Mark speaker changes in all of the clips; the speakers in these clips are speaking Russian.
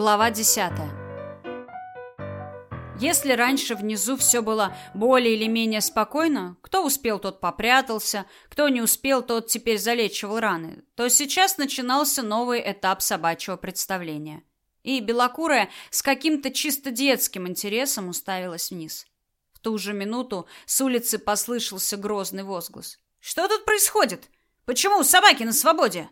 Speaker 1: Глава 10. Если раньше внизу все было более или менее спокойно, кто успел, тот попрятался, кто не успел, тот теперь залечивал раны, то сейчас начинался новый этап собачьего представления. И белокурая с каким-то чисто детским интересом уставилась вниз. В ту же минуту с улицы послышался грозный возглас. «Что тут происходит? Почему собаки на свободе?»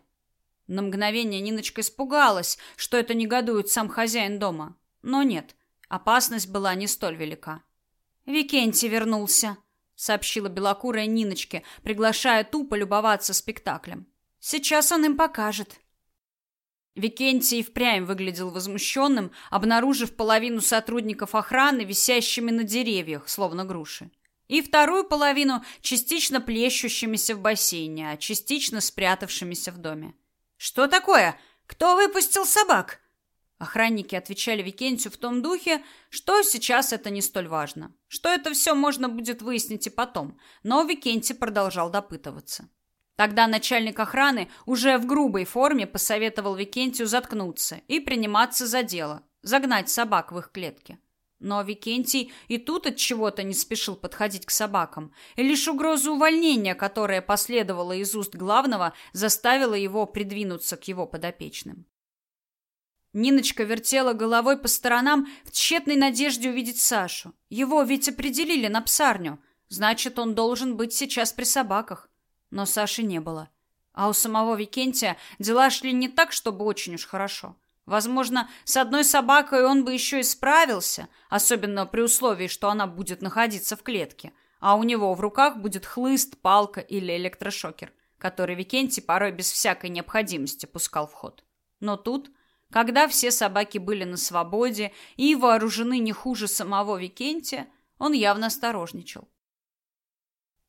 Speaker 1: На мгновение Ниночка испугалась, что это негодует сам хозяин дома. Но нет, опасность была не столь велика. «Викентий вернулся», — сообщила белокурая Ниночке, приглашая ту полюбоваться спектаклем. «Сейчас он им покажет». Викентий впрямь выглядел возмущенным, обнаружив половину сотрудников охраны висящими на деревьях, словно груши, и вторую половину частично плещущимися в бассейне, а частично спрятавшимися в доме. Что такое? Кто выпустил собак? Охранники отвечали Викентию в том духе, что сейчас это не столь важно, что это все можно будет выяснить и потом, но Викентий продолжал допытываться. Тогда начальник охраны уже в грубой форме посоветовал Викентию заткнуться и приниматься за дело, загнать собак в их клетки. Но Викентий и тут от чего-то не спешил подходить к собакам, и лишь угроза увольнения, которая последовала из уст главного, заставила его придвинуться к его подопечным. Ниночка вертела головой по сторонам в тщетной надежде увидеть Сашу. Его ведь определили на псарню, значит, он должен быть сейчас при собаках. Но Саши не было. А у самого Викентия дела шли не так, чтобы очень уж хорошо. Возможно, с одной собакой он бы еще и справился, особенно при условии, что она будет находиться в клетке, а у него в руках будет хлыст, палка или электрошокер, который Викентий порой без всякой необходимости пускал в ход. Но тут, когда все собаки были на свободе и вооружены не хуже самого Викентия, он явно осторожничал.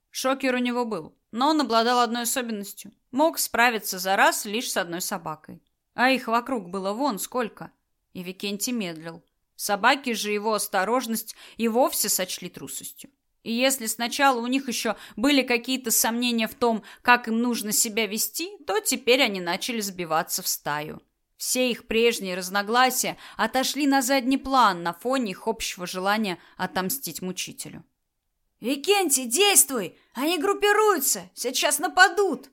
Speaker 1: Шокер у него был, но он обладал одной особенностью. Мог справиться за раз лишь с одной собакой. А их вокруг было вон сколько. И Викентий медлил. Собаки же его осторожность и вовсе сочли трусостью. И если сначала у них еще были какие-то сомнения в том, как им нужно себя вести, то теперь они начали сбиваться в стаю. Все их прежние разногласия отошли на задний план на фоне их общего желания отомстить мучителю. «Викентий, действуй! Они группируются! Сейчас нападут!»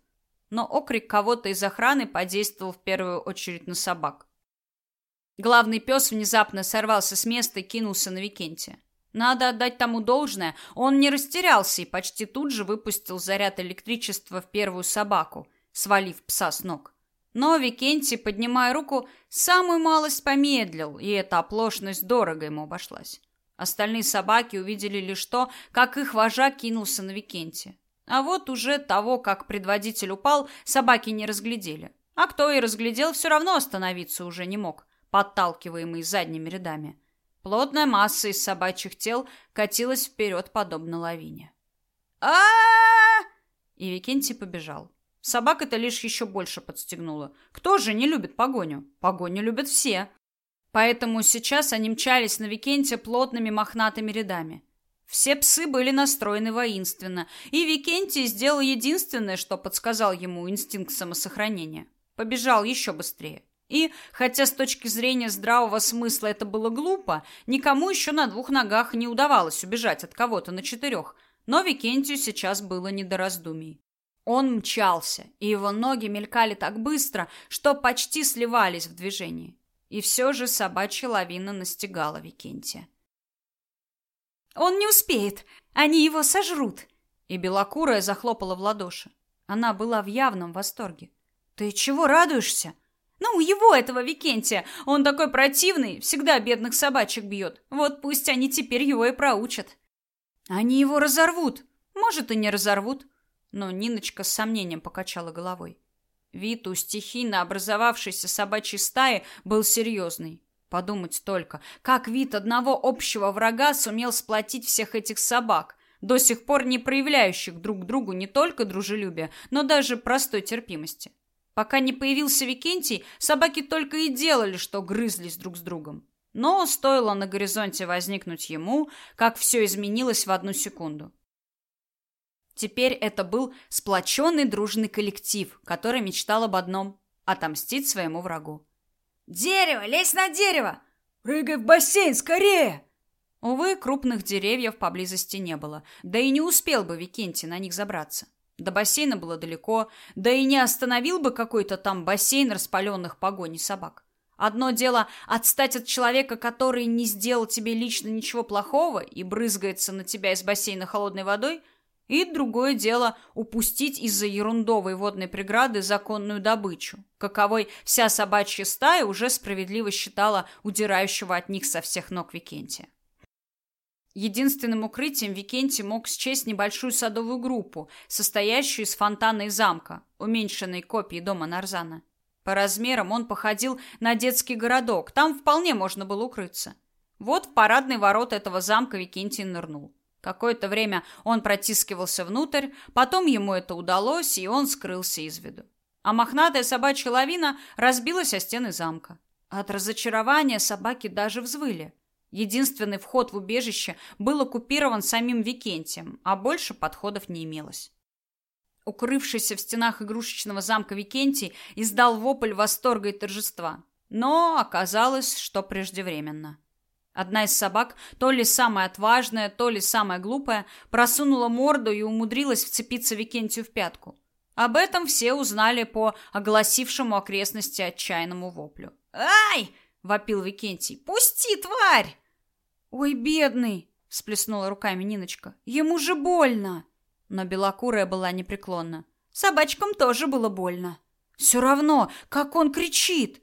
Speaker 1: Но окрик кого-то из охраны подействовал в первую очередь на собак. Главный пес внезапно сорвался с места и кинулся на Викентия. Надо отдать тому должное, он не растерялся и почти тут же выпустил заряд электричества в первую собаку, свалив пса с ног. Но Викентий, поднимая руку, самую малость помедлил, и эта оплошность дорого ему обошлась. Остальные собаки увидели лишь то, как их вожак кинулся на Викентия. А вот уже того, как предводитель упал, собаки не разглядели. А кто и разглядел, все равно остановиться уже не мог, подталкиваемый задними рядами. Плотная масса из собачьих тел катилась вперед, подобно лавине. а И Викентий побежал. Собак это лишь еще больше подстегнуло. Кто же не любит погоню? Погоню любят все. Поэтому сейчас они мчались на Викентия плотными мохнатыми рядами. Все псы были настроены воинственно, и Викентий сделал единственное, что подсказал ему инстинкт самосохранения. Побежал еще быстрее. И, хотя с точки зрения здравого смысла это было глупо, никому еще на двух ногах не удавалось убежать от кого-то на четырех, но Викентию сейчас было не до раздумий. Он мчался, и его ноги мелькали так быстро, что почти сливались в движении. И все же собачья лавина настигала Викентия. Он не успеет. Они его сожрут. И белокурая захлопала в ладоши. Она была в явном восторге. Ты чего радуешься? Ну, его этого Викентия. Он такой противный, всегда бедных собачек бьет. Вот пусть они теперь его и проучат. Они его разорвут. Может, и не разорвут. Но Ниночка с сомнением покачала головой. Вид у стихийно образовавшейся собачьей стаи был серьезный. Подумать только, как вид одного общего врага сумел сплотить всех этих собак, до сих пор не проявляющих друг к другу не только дружелюбия, но даже простой терпимости. Пока не появился Викентий, собаки только и делали, что грызлись друг с другом. Но стоило на горизонте возникнуть ему, как все изменилось в одну секунду. Теперь это был сплоченный дружный коллектив, который мечтал об одном – отомстить своему врагу. «Дерево! Лезь на дерево!»
Speaker 2: «Прыгай в бассейн, скорее!»
Speaker 1: Увы, крупных деревьев поблизости не было, да и не успел бы Викентий на них забраться. До бассейна было далеко, да и не остановил бы какой-то там бассейн распаленных погоней собак. Одно дело отстать от человека, который не сделал тебе лично ничего плохого и брызгается на тебя из бассейна холодной водой, и другое дело упустить из-за ерундовой водной преграды законную добычу, каковой вся собачья стая уже справедливо считала удирающего от них со всех ног Викентия. Единственным укрытием Викентий мог счесть небольшую садовую группу, состоящую из фонтана и замка, уменьшенной копией дома Нарзана. По размерам он походил на детский городок, там вполне можно было укрыться. Вот в парадный ворот этого замка Викентий нырнул. Какое-то время он протискивался внутрь, потом ему это удалось, и он скрылся из виду. А мохнатая собачья лавина разбилась о стены замка. От разочарования собаки даже взвыли. Единственный вход в убежище был оккупирован самим Викентием, а больше подходов не имелось. Укрывшийся в стенах игрушечного замка Викентий издал вопль восторга и торжества. Но оказалось, что преждевременно. Одна из собак, то ли самая отважная, то ли самая глупая, просунула морду и умудрилась вцепиться Викентию в пятку. Об этом все узнали по огласившему окрестности отчаянному воплю. «Ай!» — вопил Викентий. «Пусти, тварь!»
Speaker 2: «Ой, бедный!» — всплеснула руками Ниночка. «Ему же больно!»
Speaker 1: Но белокурая была непреклонна. Собачкам тоже было больно.
Speaker 2: «Все равно, как он кричит!»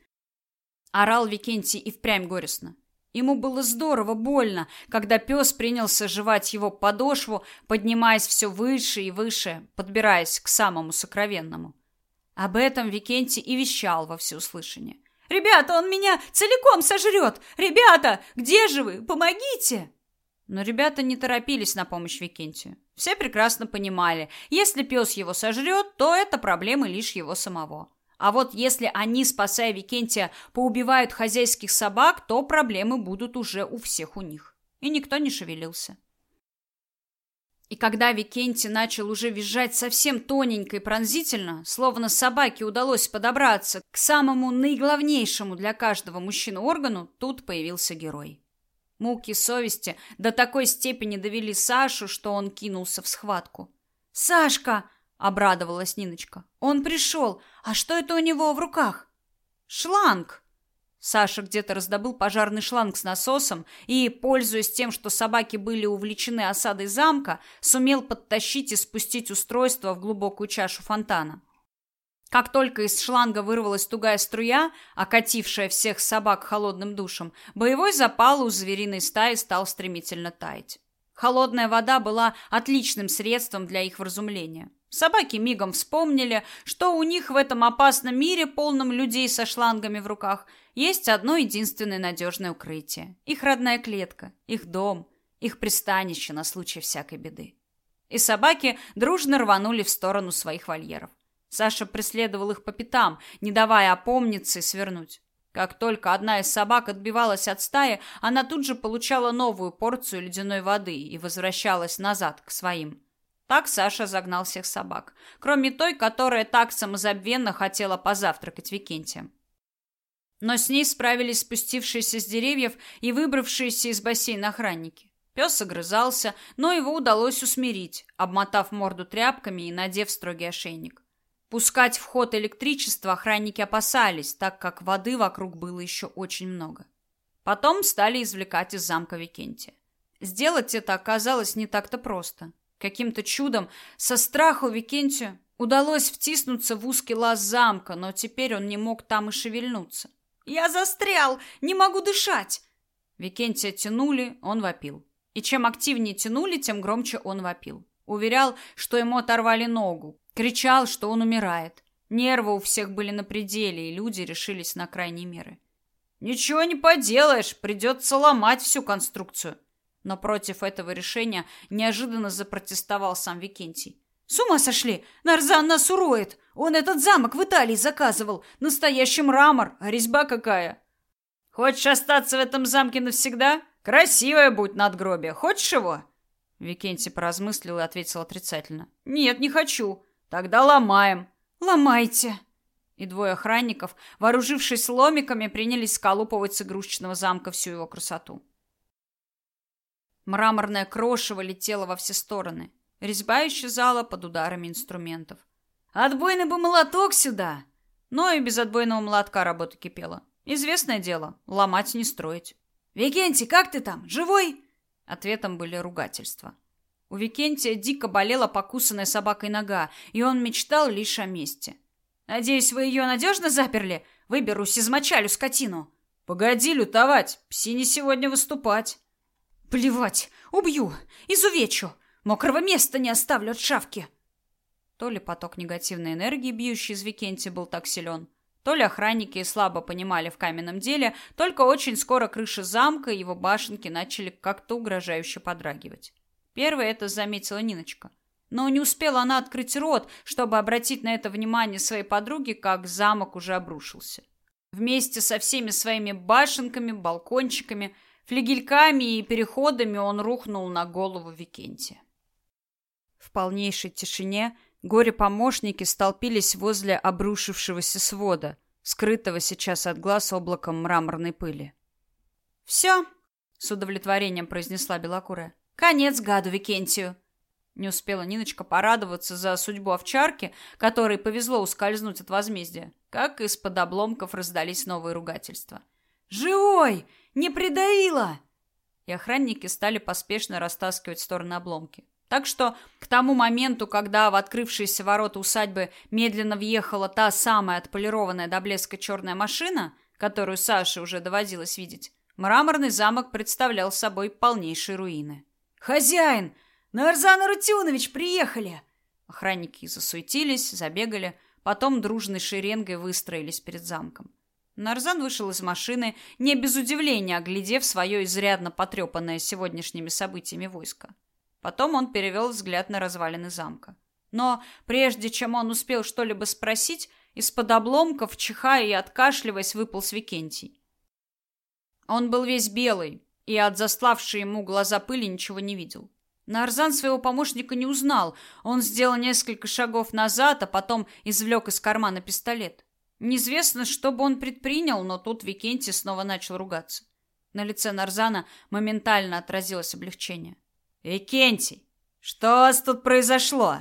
Speaker 1: Орал Викентий и впрямь горестно. Ему было здорово больно, когда пес принялся жевать его подошву, поднимаясь все выше и выше, подбираясь к самому сокровенному. Об этом Викентий и вещал во всеуслышание.
Speaker 2: «Ребята, он меня целиком сожрет! Ребята, где же вы? Помогите!»
Speaker 1: Но ребята не торопились на помощь Викентию. Все прекрасно понимали, если пес его сожрет, то это проблемы лишь его самого. А вот если они, спасая Викентия, поубивают хозяйских собак, то проблемы будут уже у всех у них. И никто не шевелился. И когда Викентий начал уже визжать совсем тоненько и пронзительно, словно собаке удалось подобраться к самому наиглавнейшему для каждого мужчины органу, тут появился герой. Муки совести до такой степени довели Сашу, что он кинулся в схватку.
Speaker 2: «Сашка!» — обрадовалась Ниночка. «Он пришел. А что это у него в руках?»
Speaker 1: «Шланг!» Саша где-то раздобыл пожарный шланг с насосом и, пользуясь тем, что собаки были увлечены осадой замка, сумел подтащить и спустить устройство в глубокую чашу фонтана. Как только из шланга вырвалась тугая струя, окатившая всех собак холодным душем, боевой запал у звериной стаи стал стремительно таять. Холодная вода была отличным средством для их вразумления. Собаки мигом вспомнили, что у них в этом опасном мире, полном людей со шлангами в руках, есть одно единственное надежное укрытие. Их родная клетка, их дом, их пристанище на случай всякой беды. И собаки дружно рванули в сторону своих вольеров. Саша преследовал их по пятам, не давая опомниться и свернуть. Как только одна из собак отбивалась от стаи, она тут же получала новую порцию ледяной воды и возвращалась назад к своим. Так Саша загнал всех собак, кроме той, которая так самозабвенно хотела позавтракать Викентием. Но с ней справились спустившиеся с деревьев и выбравшиеся из бассейна охранники. Пес огрызался, но его удалось усмирить, обмотав морду тряпками и надев строгий ошейник. Пускать в ход электричество охранники опасались, так как воды вокруг было еще очень много. Потом стали извлекать из замка Викентия. Сделать это оказалось не так-то просто. Каким-то чудом со страху Викентию удалось втиснуться в узкий лаз замка, но теперь он не мог там и шевельнуться.
Speaker 2: «Я застрял! Не могу дышать!»
Speaker 1: Викентия тянули, он вопил. И чем активнее тянули, тем громче он вопил. Уверял, что ему оторвали ногу, Кричал, что он умирает. Нервы у всех были на пределе, и люди решились на крайние меры. Ничего не поделаешь, придется ломать всю конструкцию. Но против этого решения неожиданно запротестовал сам Викентий.
Speaker 2: С ума сошли! Нарзан нас уроет! Он этот замок в Италии заказывал. Настоящий мрамор, а резьба какая!
Speaker 1: Хочешь остаться в этом замке навсегда? Красивое будет надгробие. Хочешь его? Викентий поразмыслил и ответил отрицательно. Нет, не хочу. Тогда ломаем.
Speaker 2: Ломайте.
Speaker 1: И двое охранников, вооружившись ломиками, принялись сколупывать с игрушечного замка всю его красоту. Мраморное крошево летело во все стороны. Резьба исчезала под ударами инструментов.
Speaker 2: «Отбойный бы молоток сюда!»
Speaker 1: Но и без отбойного молотка работа кипела. Известное дело, ломать не строить.
Speaker 2: «Викентий, как ты там? Живой?»
Speaker 1: Ответом были ругательства. У Викентия дико болела покусанная собакой нога, и он мечтал лишь о месте.
Speaker 2: «Надеюсь, вы ее надежно заперли? Выберусь, измочалю скотину».
Speaker 1: «Погоди лютовать, псине сегодня выступать».
Speaker 2: «Плевать, убью, изувечу, мокрого места не оставлю от шавки».
Speaker 1: То ли поток негативной энергии, бьющий из Викентия, был так силен, то ли охранники слабо понимали в каменном деле, только очень скоро крыша замка и его башенки начали как-то угрожающе подрагивать. Первой это заметила Ниночка. Но не успела она открыть рот, чтобы обратить на это внимание своей подруги, как замок уже обрушился. Вместе со всеми своими башенками, балкончиками, флигельками и переходами он рухнул на голову Викентия. В полнейшей тишине горе-помощники столпились возле обрушившегося свода, скрытого сейчас от глаз облаком мраморной пыли.
Speaker 2: «Все», —
Speaker 1: с удовлетворением произнесла Белокурая.
Speaker 2: Конец гаду Викентию.
Speaker 1: Не успела Ниночка порадоваться за судьбу овчарки, которой повезло ускользнуть от возмездия, как из-под обломков раздались новые ругательства.
Speaker 2: «Живой! Не придавила!»
Speaker 1: И охранники стали поспешно растаскивать в стороны обломки. Так что к тому моменту, когда в открывшиеся ворота усадьбы медленно въехала та самая отполированная до блеска черная машина, которую Саше уже доводилось видеть, мраморный замок представлял собой полнейшие руины.
Speaker 2: «Хозяин! Нарзан Арутюнович, приехали!»
Speaker 1: Охранники засуетились, забегали, потом дружной шеренгой выстроились перед замком. Нарзан вышел из машины, не без удивления оглядев свое изрядно потрепанное сегодняшними событиями войско. Потом он перевел взгляд на развалины замка. Но прежде чем он успел что-либо спросить, из-под обломков, чихая и откашливаясь, выпал Викентий. Он был весь белый, и от заславшей ему глаза пыли ничего не видел. Нарзан своего помощника не узнал. Он сделал несколько шагов назад, а потом извлек из кармана пистолет. Неизвестно, что бы он предпринял, но тут Викентий снова начал ругаться. На лице Нарзана моментально отразилось облегчение. «Викентий, что у вас тут произошло?»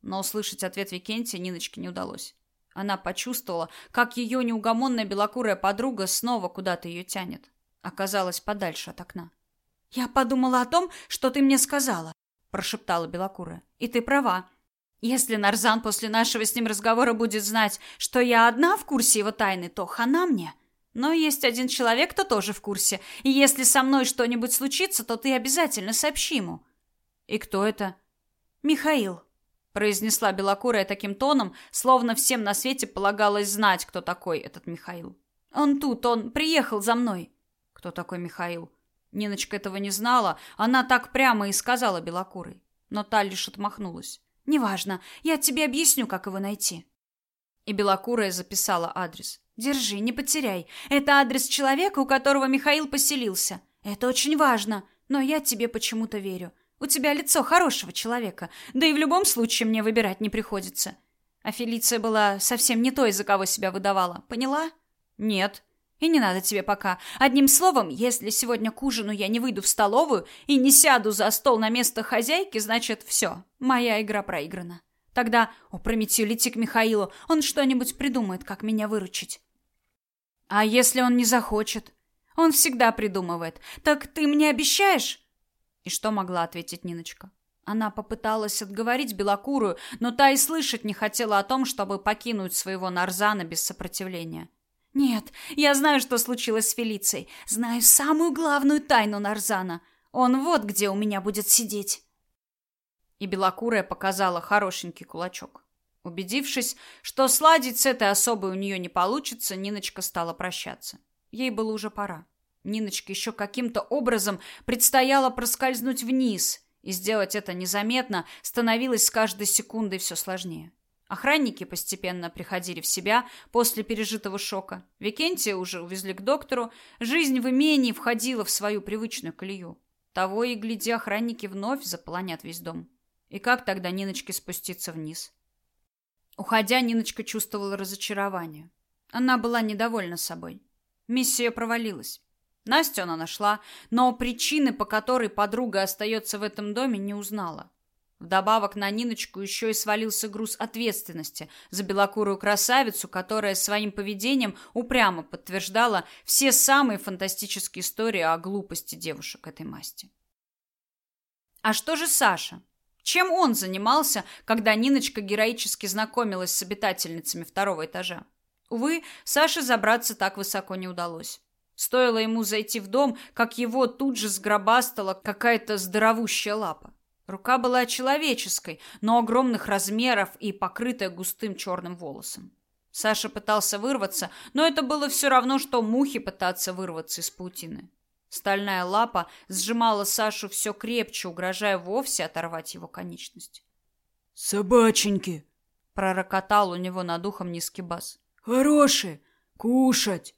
Speaker 1: Но услышать ответ Викентия Ниночке не удалось. Она почувствовала, как ее неугомонная белокурая подруга снова куда-то ее тянет оказалась подальше от окна.
Speaker 2: «Я подумала о том, что ты мне сказала», – прошептала Белокурая. «И ты права. Если Нарзан после нашего с ним разговора будет знать, что я одна в курсе его тайны, то хана мне. Но есть один человек, кто тоже в курсе, и если со мной что-нибудь случится, то ты обязательно сообщи ему».
Speaker 1: «И кто это?»
Speaker 2: «Михаил», – произнесла Белокурая таким тоном, словно всем на свете полагалось знать, кто такой этот Михаил. «Он тут, он приехал за мной».
Speaker 1: Кто такой Михаил? Ниночка этого не знала, она так прямо и сказала Белокурой. Но та лишь отмахнулась.
Speaker 2: «Неважно, я тебе объясню, как его найти».
Speaker 1: И Белокурая записала адрес.
Speaker 2: «Держи, не потеряй. Это адрес человека, у которого Михаил поселился. Это очень важно, но я тебе почему-то верю. У тебя лицо хорошего человека, да и в любом случае мне выбирать не приходится. А Фелиция была совсем не той, за кого себя выдавала. Поняла?»
Speaker 1: «Нет»,
Speaker 2: и не надо тебе пока. Одним словом, если сегодня к ужину я не выйду в столовую и не сяду за стол на место хозяйки, значит, все, моя игра проиграна. Тогда, о, Прометью, лети к Михаилу, он что-нибудь придумает, как меня выручить.
Speaker 1: А если он не захочет?
Speaker 2: Он всегда придумывает. Так ты мне обещаешь?
Speaker 1: И что могла ответить Ниночка? Она попыталась отговорить Белокурую, но та и слышать не хотела о том, чтобы покинуть своего Нарзана без сопротивления.
Speaker 2: Нет, я знаю, что случилось с Фелицией. Знаю самую главную тайну Нарзана. Он вот где у меня будет сидеть.
Speaker 1: И белокурая показала хорошенький кулачок. Убедившись, что сладить с этой особой у нее не получится, Ниночка стала прощаться. Ей было уже пора. Ниночке еще каким-то образом предстояло проскользнуть вниз, и сделать это незаметно становилось с каждой секундой все сложнее. Охранники постепенно приходили в себя после пережитого шока. Викентия уже увезли к доктору. Жизнь в имении входила в свою привычную колею. Того и гляди, охранники вновь заполонят весь дом. И как тогда Ниночке спуститься вниз? Уходя, Ниночка чувствовала разочарование. Она была недовольна собой. Миссия провалилась. Настю она нашла, но причины, по которой подруга остается в этом доме, не узнала. Вдобавок на Ниночку еще и свалился груз ответственности за белокурую красавицу, которая своим поведением упрямо подтверждала все самые фантастические истории о глупости девушек этой масти. А что же Саша? Чем он занимался, когда Ниночка героически знакомилась с обитательницами второго этажа? Увы, Саше забраться так высоко не удалось. Стоило ему зайти в дом, как его тут же сгробастала какая-то здоровущая лапа. Рука была человеческой, но огромных размеров и покрытая густым черным волосом. Саша пытался вырваться, но это было все равно, что мухи пытаться вырваться из паутины. Стальная лапа сжимала Сашу все крепче, угрожая вовсе оторвать его конечность.
Speaker 3: «Собаченьки!»
Speaker 1: — пророкотал у него над ухом низкий бас.
Speaker 3: «Хорошие! Кушать!»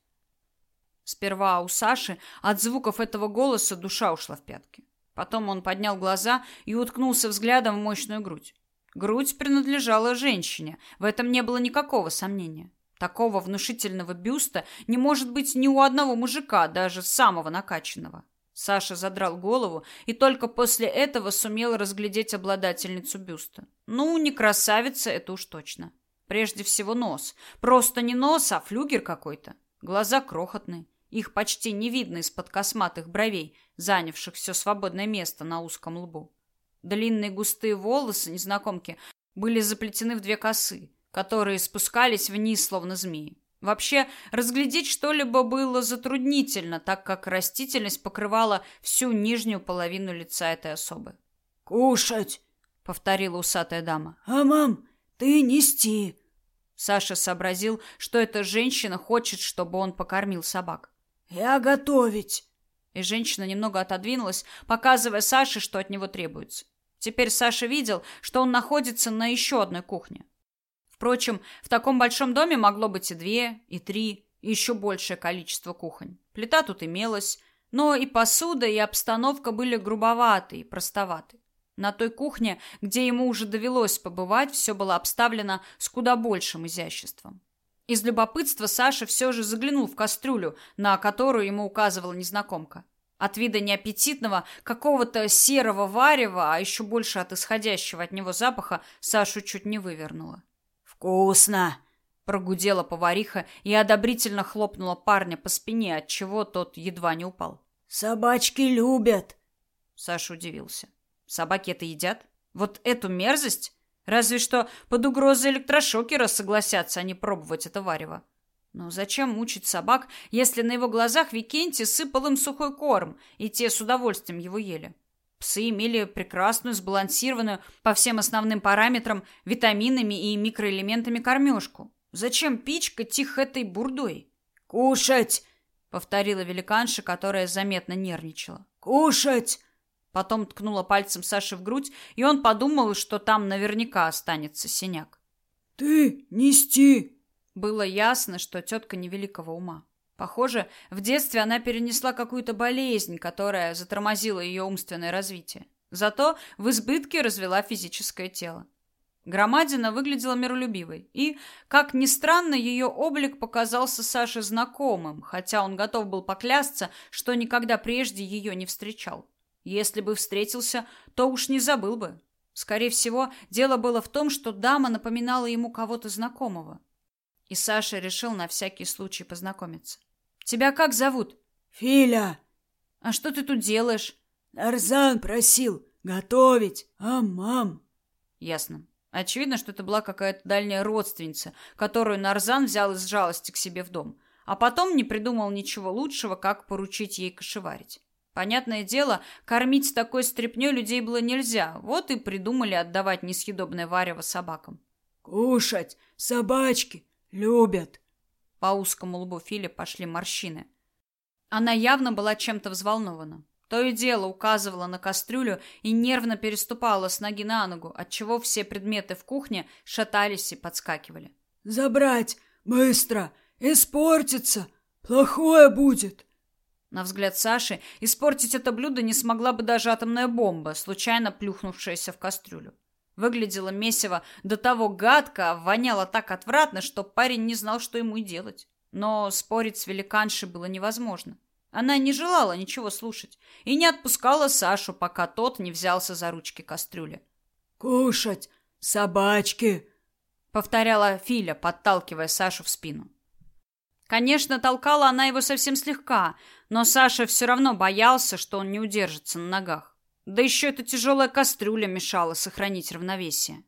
Speaker 1: Сперва у Саши от звуков этого голоса душа ушла в пятки. Потом он поднял глаза и уткнулся взглядом в мощную грудь. Грудь принадлежала женщине, в этом не было никакого сомнения. Такого внушительного бюста не может быть ни у одного мужика, даже самого накачанного. Саша задрал голову и только после этого сумел разглядеть обладательницу бюста. Ну, не красавица, это уж точно. Прежде всего нос. Просто не нос, а флюгер какой-то. Глаза крохотные. Их почти не видно из-под косматых бровей, занявших все свободное место на узком лбу. Длинные густые волосы незнакомки были заплетены в две косы, которые спускались вниз, словно змеи. Вообще, разглядеть что-либо было затруднительно, так как растительность покрывала всю нижнюю половину лица этой особы.
Speaker 3: «Кушать!» — повторила усатая дама. «А, мам, ты нести!»
Speaker 1: Саша сообразил, что эта женщина хочет, чтобы он покормил собак.
Speaker 3: «Я готовить!»
Speaker 1: И женщина немного отодвинулась, показывая Саше, что от него требуется. Теперь Саша видел, что он находится на еще одной кухне. Впрочем, в таком большом доме могло быть и две, и три, и еще большее количество кухонь. Плита тут имелась, но и посуда, и обстановка были грубоваты и простоваты. На той кухне, где ему уже довелось побывать, все было обставлено с куда большим изяществом. Из любопытства Саша все же заглянул в кастрюлю, на которую ему указывала незнакомка. От вида неаппетитного, какого-то серого варева, а еще больше от исходящего от него запаха, Сашу чуть не вывернуло.
Speaker 3: «Вкусно!» — прогудела повариха и одобрительно хлопнула парня по спине, от чего тот едва не упал. «Собачки любят!»
Speaker 1: Саша удивился. «Собаки это едят? Вот эту мерзость?» Разве что под угрозой электрошокера согласятся они пробовать это варево. Но зачем мучить собак, если на его глазах Викентий сыпал им сухой корм, и те с удовольствием его ели? Псы имели прекрасную, сбалансированную по всем основным параметрам, витаминами и микроэлементами кормежку. Зачем пичкать их этой бурдой?
Speaker 3: «Кушать!»
Speaker 1: — повторила великанша, которая заметно нервничала.
Speaker 3: «Кушать!»
Speaker 1: Потом ткнула пальцем Саши в грудь, и он подумал, что там наверняка останется синяк.
Speaker 3: «Ты нести!»
Speaker 1: Было ясно, что тетка невеликого ума. Похоже, в детстве она перенесла какую-то болезнь, которая затормозила ее умственное развитие. Зато в избытке развела физическое тело. Громадина выглядела миролюбивой, и, как ни странно, ее облик показался Саше знакомым, хотя он готов был поклясться, что никогда прежде ее не встречал. Если бы встретился, то уж не забыл бы. Скорее всего, дело было в том, что дама напоминала ему кого-то знакомого. И Саша решил на всякий случай познакомиться. «Тебя как зовут?»
Speaker 3: «Филя».
Speaker 1: «А что ты тут делаешь?»
Speaker 3: «Нарзан просил готовить, а мам?»
Speaker 1: «Ясно. Очевидно, что это была какая-то дальняя родственница, которую Нарзан взял из жалости к себе в дом, а потом не придумал ничего лучшего, как поручить ей кошеварить. Понятное дело, кормить такой стряпнёй людей было нельзя, вот и придумали отдавать несъедобное варево собакам.
Speaker 3: «Кушать! Собачки! Любят!»
Speaker 1: По узкому лбу Фили пошли морщины. Она явно была чем-то взволнована. То и дело указывала на кастрюлю и нервно переступала с ноги на ногу, отчего все предметы в кухне шатались и подскакивали.
Speaker 3: «Забрать! Быстро! Испортится! Плохое будет!»
Speaker 1: На взгляд Саши, испортить это блюдо не смогла бы даже атомная бомба, случайно плюхнувшаяся в кастрюлю. Выглядело месиво до того гадко, а воняло так отвратно, что парень не знал, что ему и делать. Но спорить с великаншей было невозможно. Она не желала ничего слушать и не отпускала Сашу, пока тот не взялся за ручки кастрюли.
Speaker 3: «Кушать! Собачки!»
Speaker 1: — повторяла Филя, подталкивая Сашу в спину. Конечно, толкала она его совсем слегка, но Саша все равно боялся, что он не удержится на ногах. Да еще эта тяжелая кастрюля мешала сохранить равновесие.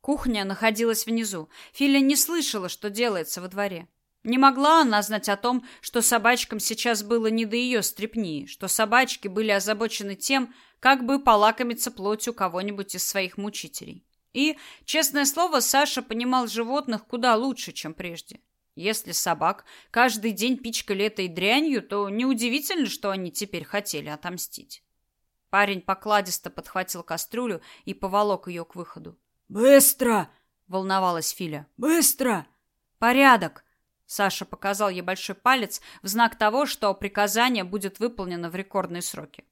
Speaker 1: Кухня находилась внизу. Филя не слышала, что делается во дворе. Не могла она знать о том, что собачкам сейчас было не до ее стрепни, что собачки были озабочены тем, как бы полакомиться плотью кого-нибудь из своих мучителей. И, честное слово, Саша понимал животных куда лучше, чем прежде. Если собак каждый день пичкали этой дрянью, то неудивительно, что они теперь хотели отомстить. Парень покладисто подхватил кастрюлю и поволок ее к выходу.
Speaker 3: «Быстро!»
Speaker 1: — волновалась Филя.
Speaker 3: «Быстро!»
Speaker 1: «Порядок!» Саша показал ей большой палец в знак того, что приказание будет выполнено в рекордные сроки.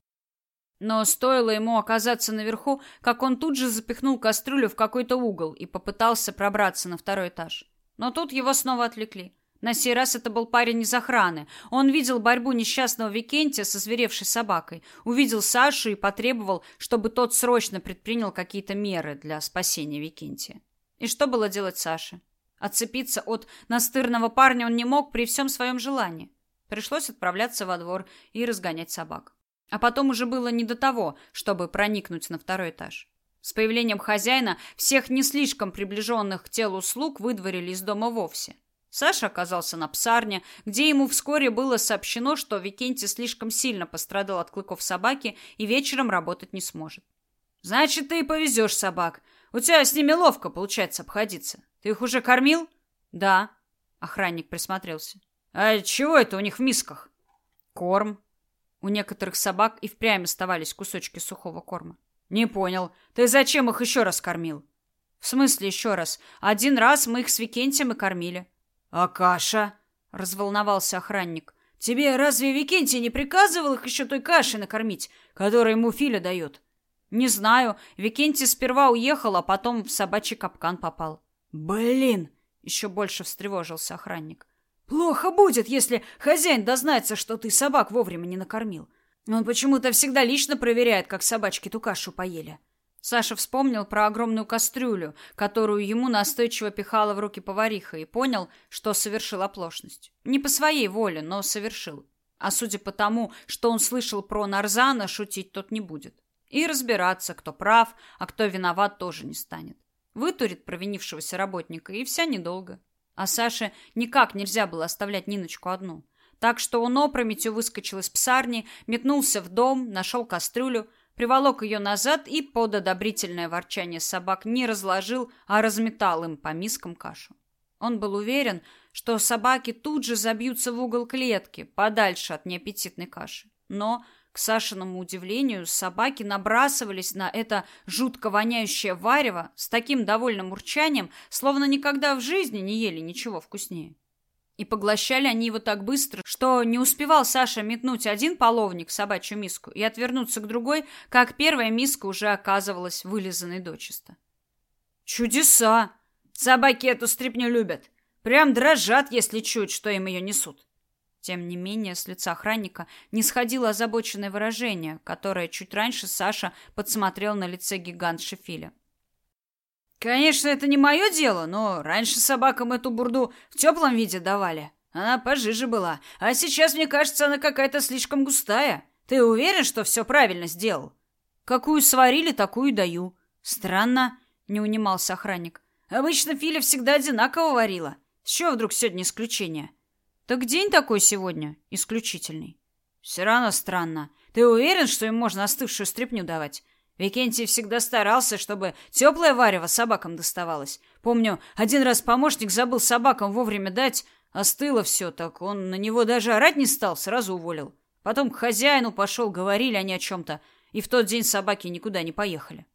Speaker 1: Но стоило ему оказаться наверху, как он тут же запихнул кастрюлю в какой-то угол и попытался пробраться на второй этаж. Но тут его снова отвлекли. На сей раз это был парень из охраны. Он видел борьбу несчастного Викентия со зверевшей собакой, увидел Сашу и потребовал, чтобы тот срочно предпринял какие-то меры для спасения Викентия. И что было делать Саше? Отцепиться от настырного парня он не мог при всем своем желании. Пришлось отправляться во двор и разгонять собак. А потом уже было не до того, чтобы проникнуть на второй этаж. С появлением хозяина всех не слишком приближенных к телу слуг выдворили из дома вовсе. Саша оказался на псарне, где ему вскоре было сообщено, что Викентий слишком сильно пострадал от клыков собаки и вечером работать не сможет. «Значит, ты и повезешь собак. У тебя с ними ловко получается обходиться. Ты их уже кормил? Да. Охранник присмотрелся. А чего это у них в мисках? Корм. У некоторых собак и впрямь оставались кусочки сухого корма. Не понял. Ты зачем их еще раз кормил? В смысле еще раз? Один раз мы их с Викентием и кормили. А каша? Разволновался охранник. Тебе разве Викентий не приказывал их еще той кашей накормить, которую ему Филя дает? Не знаю. Викентий сперва уехал, а потом в собачий капкан попал.
Speaker 3: Блин,
Speaker 1: еще больше встревожился охранник.
Speaker 3: Плохо будет, если хозяин дознается, что ты собак вовремя не накормил. Он почему-то всегда лично проверяет, как собачки ту кашу поели.
Speaker 1: Саша вспомнил про огромную кастрюлю, которую ему настойчиво пихала в руки повариха, и понял, что совершил оплошность. Не по своей воле, но совершил. А судя по тому, что он слышал про Нарзана, шутить тот не будет. И разбираться, кто прав, а кто виноват, тоже не станет. Вытурит провинившегося работника, и вся недолго. А Саше никак нельзя было оставлять Ниночку одну. Так что он опрометью выскочил из псарни, метнулся в дом, нашел кастрюлю, приволок ее назад и под одобрительное ворчание собак не разложил, а разметал им по мискам кашу. Он был уверен, что собаки тут же забьются в угол клетки, подальше от неаппетитной каши. Но к Сашиному удивлению, собаки набрасывались на это жутко воняющее варево с таким довольным урчанием, словно никогда в жизни не ели ничего вкуснее. И поглощали они его так быстро, что не успевал Саша метнуть один половник в собачью миску и отвернуться к другой, как первая миска уже оказывалась вылизанной дочисто. «Чудеса! Собаки эту стряпню любят. Прям дрожат, если чуют, что им ее несут. Тем не менее, с лица охранника не сходило озабоченное выражение, которое чуть раньше Саша подсмотрел на лице гигант Шефиля. Конечно, это не мое дело, но раньше собакам эту бурду в теплом виде давали. Она пожиже была, а сейчас, мне кажется, она какая-то слишком густая. Ты уверен, что все правильно сделал? Какую сварили, такую даю. Странно, не унимался охранник. Обычно Филя всегда одинаково варила. С чего вдруг сегодня исключение? — так день такой сегодня исключительный. Все равно странно. Ты уверен, что им можно остывшую стряпню давать? Викентий всегда старался, чтобы теплое варево собакам доставалось. Помню, один раз помощник забыл собакам вовремя дать, остыло все, так он на него даже орать не стал, сразу уволил. Потом к хозяину пошел, говорили они о чем-то, и в тот день собаки никуда не поехали.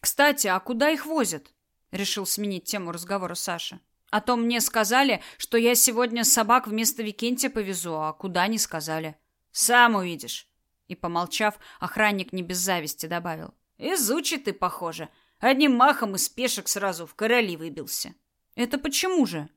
Speaker 1: «Кстати, а куда их возят?» — решил сменить тему разговора Саша. А то мне сказали, что я сегодня собак вместо Викентия повезу, а куда не сказали. Сам увидишь. И помолчав, охранник не без зависти добавил: "Изучи ты, похоже.
Speaker 3: Одним махом из пешек сразу в короли выбился.
Speaker 1: Это почему же?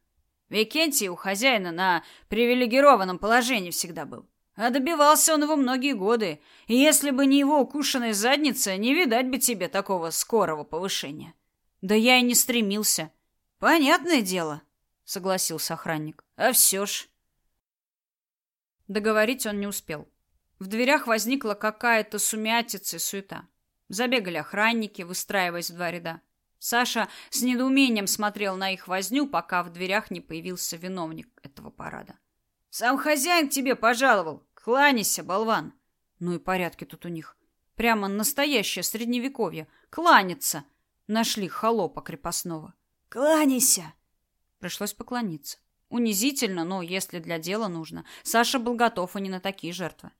Speaker 3: Викентий у хозяина на привилегированном положении всегда был. А добивался он его многие годы, и если бы не его укушенная задница, не видать бы тебе такого скорого повышения.
Speaker 1: Да я и не стремился.
Speaker 3: Понятное дело,
Speaker 1: согласился охранник.
Speaker 3: А все ж.
Speaker 1: Договорить он не успел. В дверях возникла какая-то сумятица и суета. Забегали охранники, выстраиваясь в два ряда. Саша с недоумением смотрел на их возню, пока в дверях не появился виновник этого парада.
Speaker 3: Сам хозяин к тебе пожаловал. Кланяйся, болван.
Speaker 1: Ну и порядки тут у них. Прямо настоящее средневековье. Кланяться. Нашли холопа крепостного.
Speaker 3: Кланяйся.
Speaker 1: Пришлось поклониться. Унизительно, но если для дела нужно. Саша был готов и не на такие жертвы.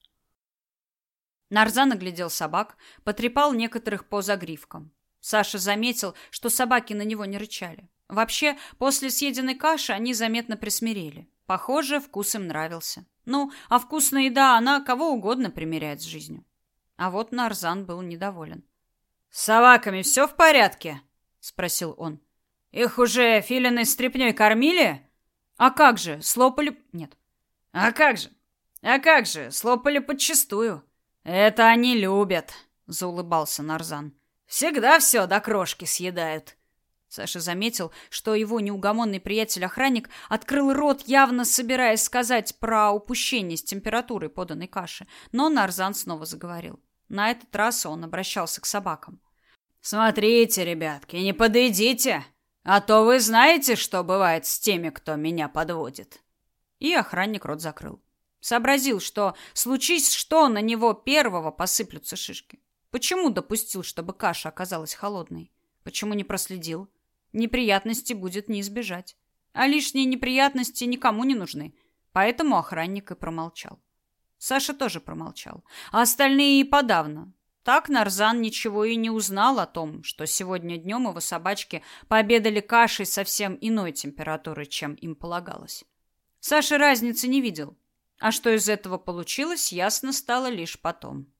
Speaker 1: Нарзан оглядел собак, потрепал некоторых по загривкам. Саша заметил, что собаки на него не рычали. Вообще, после съеденной каши они заметно присмирели. Похоже, вкус им нравился. Ну, а вкусная еда, она кого угодно примеряет с жизнью. А вот Нарзан был недоволен.
Speaker 3: «С собаками все в порядке?» — спросил он. «Их уже филиной стряпнёй кормили?»
Speaker 1: «А как же, слопали...» «Нет».
Speaker 3: «А как же? А как же, слопали подчистую. Это они любят», — заулыбался Нарзан. «Всегда все до крошки съедают».
Speaker 1: Саша заметил, что его неугомонный приятель-охранник открыл рот, явно собираясь сказать про упущение с температурой поданной каши, но Нарзан снова заговорил. На этот раз он обращался к собакам.
Speaker 3: «Смотрите, ребятки, не подойдите, а то вы знаете, что бывает с теми, кто меня подводит».
Speaker 1: И охранник рот закрыл. Сообразил, что случись что, на него первого посыплются шишки. Почему допустил, чтобы каша оказалась холодной? Почему не проследил? Неприятности будет не избежать. А лишние неприятности никому не нужны. Поэтому охранник и промолчал. Саша тоже промолчал. А остальные и подавно. Так Нарзан ничего и не узнал о том, что сегодня днем его собачки пообедали кашей совсем иной температуры, чем им полагалось. Саша разницы не видел. А что из этого получилось, ясно стало лишь потом.